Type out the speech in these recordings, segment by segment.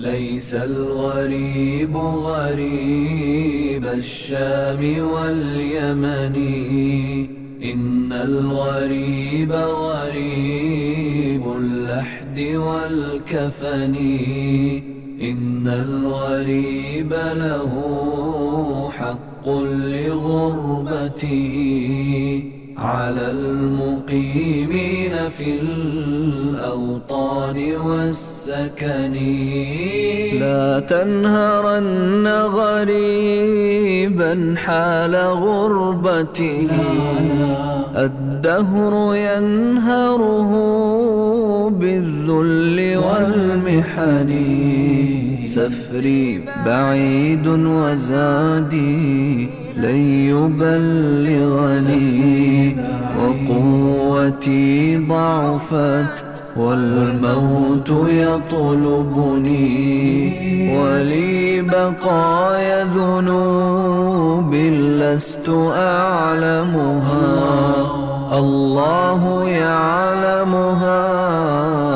ليس الغريب غريب الشام واليمن. إن الغريب غريب اللحد والكفن. إن الغريب له حق لغربته على المقيمين في الأوطان والسكن لا تنهرن غريبا حال غربته. الدهر ينهره بالذل والمحن. سفري بعيد وزادي. لن يبلغني وقوتي ضعفت والموت يطلبني ولي بقايا ذنوب لست أعلمها. الله يعلمها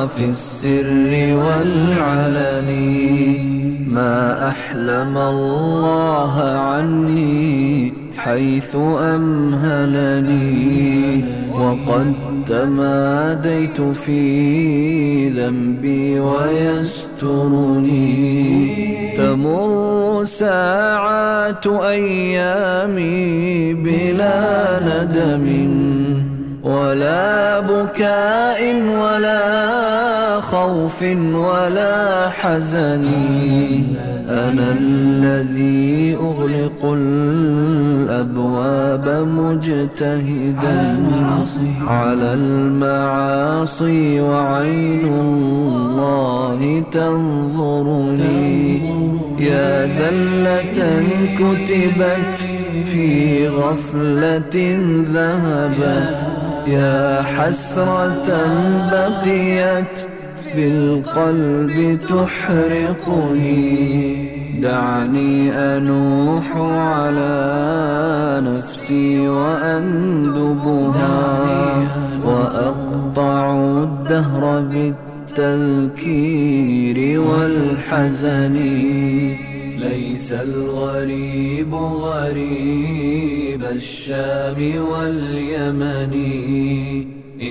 في السر والعلن. ما أحلم الله عني حيث أمهلني وقد تماديت في ذنبي ويسترني. تمر ساعات أيامي بلا ندم ولا بكاء ولا خوف ولا حزن. أنا الذي أغلق الأبواب مجتهدا. على المعاصي وعين الله تنظرني. يا زلة كتبت في غفلة ذهبت. يا حسرة بقيت في القلب تحرقني. دعني أنوح على نفسي وأندبها وأقطع الدهر بالتذكير والحزن. ليس الغريب غريب الشام واليمن.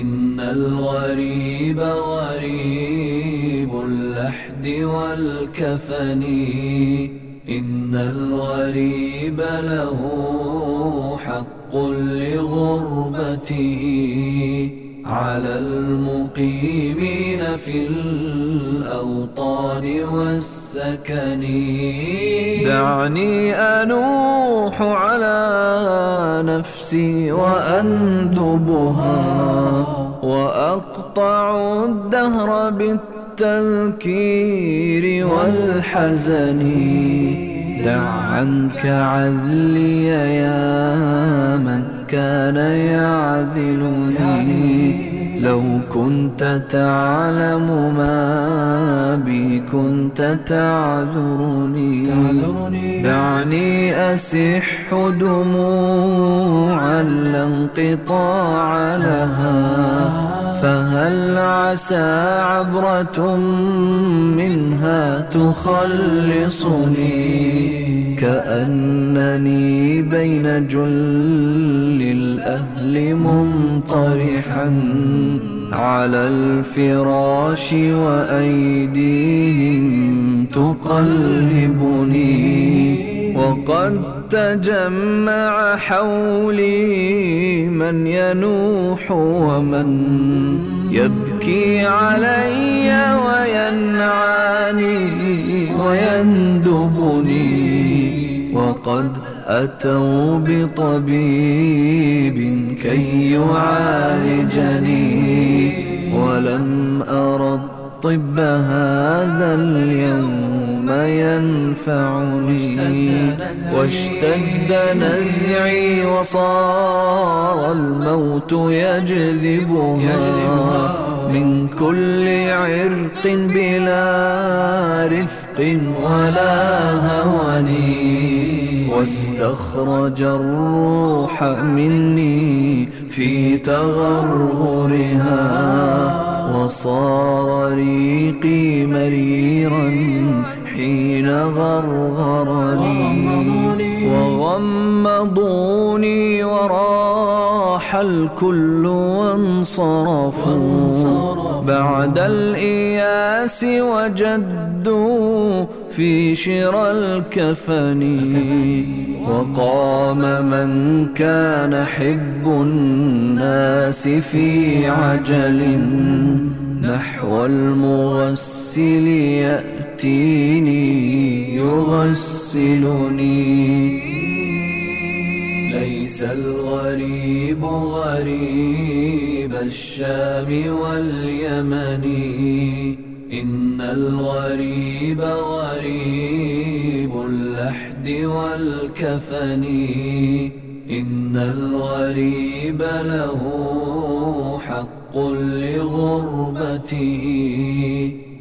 إن الغريب غريب اللحد والكفن. إن الغريب له حق لغربته. على المقيمين في الأوطان والسكن. دعني أنوح على نفسي وأندبها وأقطع الدهر بالتذكير والحزن. دع عنك عذلي يا من كان يعذلني. لو كنت تعلم ما بي كنت تعذرني. دعني أسح دموعا لا انقطاع لها. فهل عسى عبرة منها تخلصني؟ كأنني بين جل الأهل منطرحا على الفراش وأيديهم تقلبني. وقد تجمع حولي من ينوح ومن يبكي علي وينعاني ويندبني. وقد أتوا بطبيب كي يعالجني ولم أرى الطب هذا اليوم. ينفعني. واشتد نزعي وصار الموت يجذبها. من كل عرق بلا رفق ولا هوني واستخرج الروح مني في تغرغرها. وصار ريقي مريرا حين غرغرني وغمضوني وراح الكل وانصرفوا. بعد الإياس وجدوا في شرى الكفن وقام من كان حب الناس في عجل. نحو المغسل يأتيني يغسلني. ليس الغريب غريب الشام واليمن. إن الغريب غريب اللحد والكفن. إن الغريب له حق لغربته.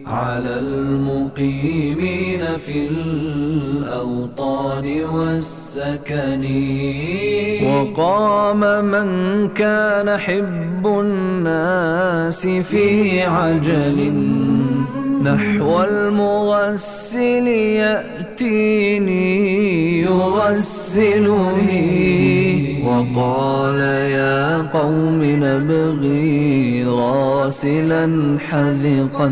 على المقيمين في الأوطان والسكن. وقام من كان حب الناس في عجل. نحو المغسل يأتيني يغسلني. وقال يا قوم نبغي غاسلا حذقا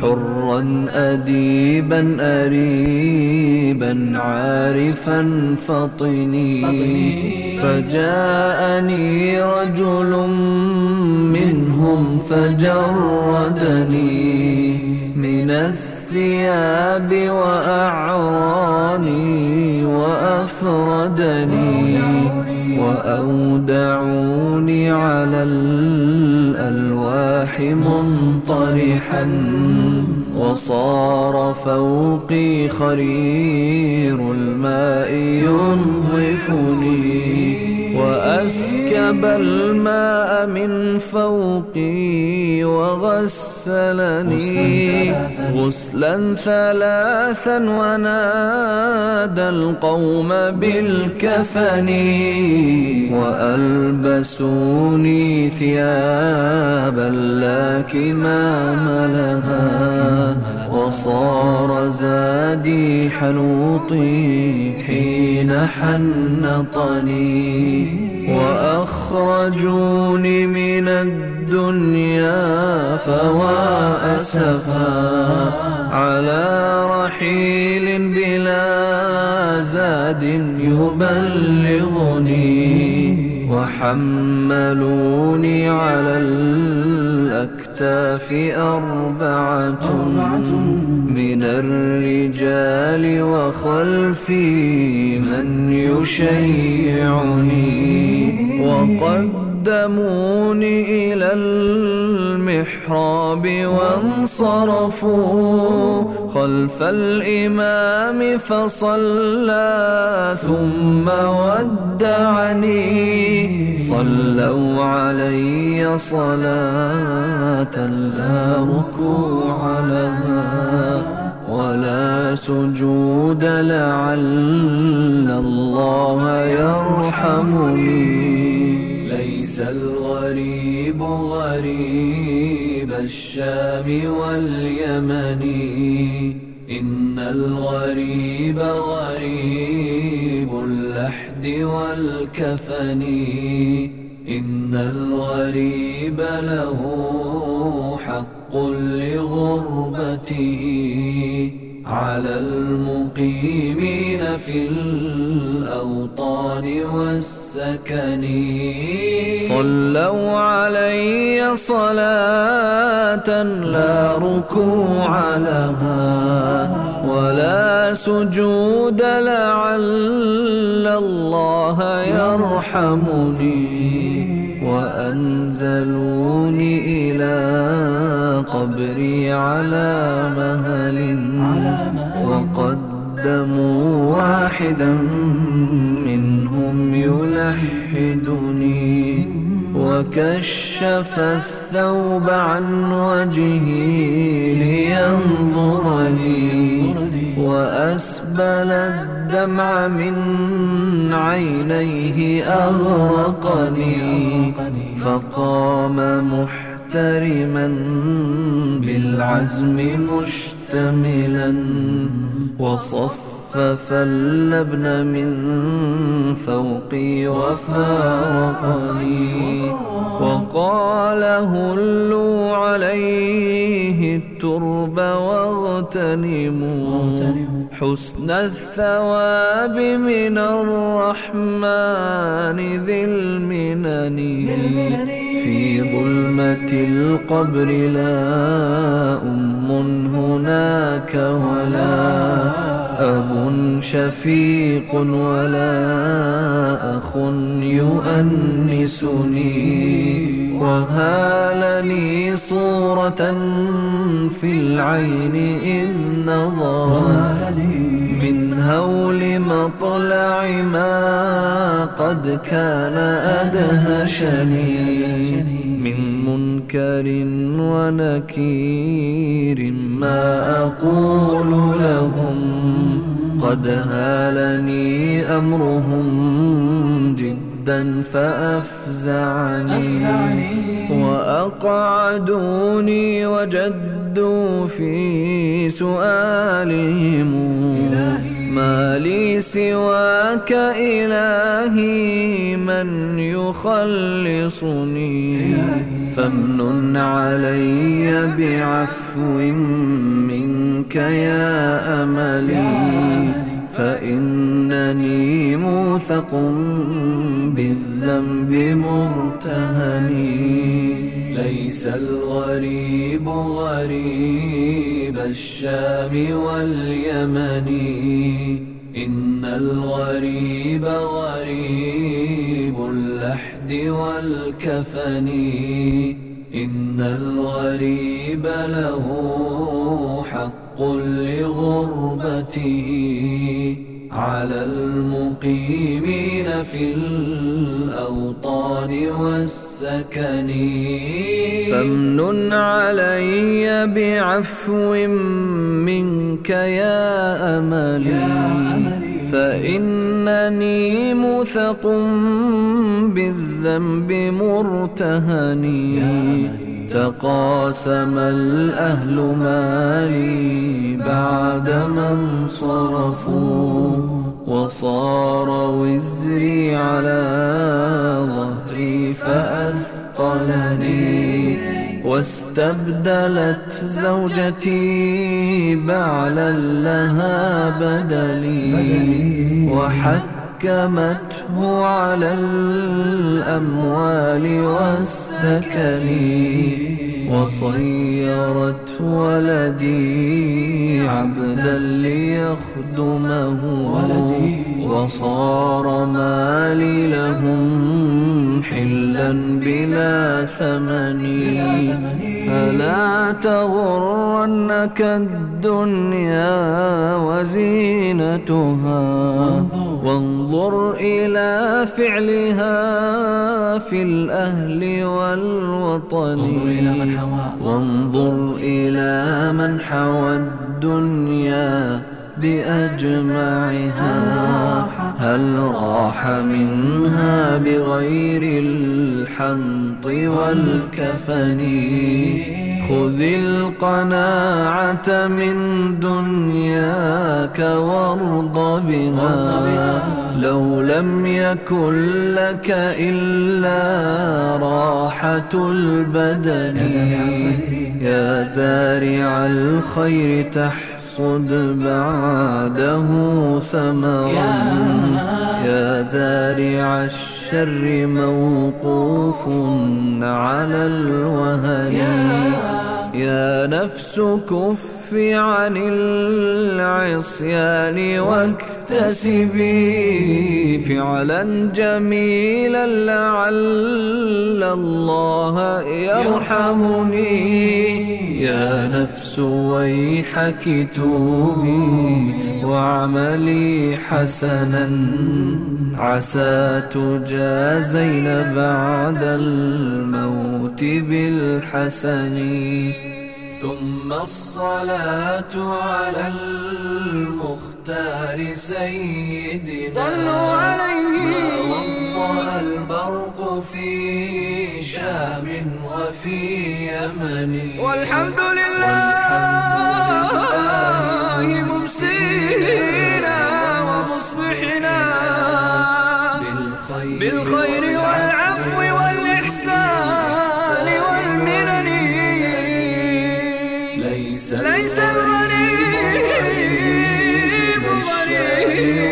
حرا أديبا أريبا عارفا فطني فجاءني رجل منهم فجردني من الثياب وأعراني وأفردني. وأودعوني على الألواح منطرحا وصار فوقي خرير الماء ينظفني. وأسكب الماء من فوقي وغسلني غسلا ثلاثا ونادى القوم بالكفن وألبسوني ثيابا لا كمام لها وصار زادي حنوطي حين حنطني وأخرجوني من الدنيا فوا أسفا على رحيل بلا زاد يبلغني وحملوني على الأكتاف أربعة من الرجال وخلفي من يشيعني وقدموني إلى المحراب وانصرفوا خلف الإمام فصلى ثم ودعني صلوا علي صلاة لا ركوع لها ولا سجود لعل الله يرحمني. الغريب غريب الشام واليمن. إن الغريب غريب اللحد والكفن. إن الغريب له حق لغربته. على المقيمين في الأوطان والسكن صلوا علي صلاة لا ركوع لها ولا سجود لعل الله يرحمني وأنزلوني إلى قبري على مهل وقدموا واحدا منهم يلحدني وكشف الثوب عن وجهي لينظرني وأسبل الدمع من عينيه أغرقني فقام محترما بالعزم مشتملا وصفف اللبن من فوقي وفارقني. وقال هلوا عليه الترب واغتنموا. حسن الثواب من الرحمن ذي المنن. في ظلمة القبر لا أم هناك ولا أب شفيق ولا أخ يؤنسني. وهالني صورة في العين إذ نظرت. من هول مطلع ما قد كان أدهشني. من منكر ونكير ما أقول لهم. قد هالني أمرهم جدا فأفزعني وأقعدوني وجدوا في سؤالهم ما لي سواك إلهي من يخلصني فامنن علي بعفو منك يا أملي. فإنني موثق بالذنب مرتهني. ليس الغريب غريب الشام واليمن. إن الغريب غريب اللحد والكفن. إن الغريب له حق لغربته على المقيمين في الأوطان والسكن. فامنن علي بعفو منك يا أملي فإنني مثق بالذنب مرتهني. تقاسم الأهل مالي بعد من صرفوا وصار وزري على ظهري فأثقلني واستبدلت زوجتي بعلا لها بدلي وحكمته على الأموال والسكن وصيرت ولدي عبدا ليخدمه وصار مالي لهم حلا بلا ثمن. فلا تغرنك الدنيا وزينتها. وانظر إلى فعلها في الأهل والوطن. وانظر إلى من حوى الدنيا بأجمعها. هل راح منها بغير الحنط والكفن؟ خذ القناعة من دنياك وارض بها. لو لم يكن لك إلا راحة البدن يا زارع الخير. تحصد بعده ثمرا. يا زارع الشر موقوف على الوهن. يا نفس كف عن العصيان. واكتسبي فعلا جميلا لعل الله يرحمني. يا نفس ويحك توبي واعملي حسنا. عسى تجازين بعد الموت بالحسن. ثم الصلاة على المختار سيدنا صلوا عليه. وضع البرق في شام وفي يمن. والحمد لله ممسينا ومصبحنا بالخير والعفو والإحسان والمنن. ليس ليس الغريب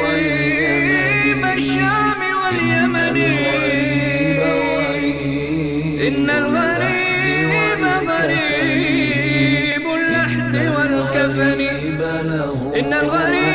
غريب الشام واليمن إن الغريب غريب اللحد والكفن. إن الغريب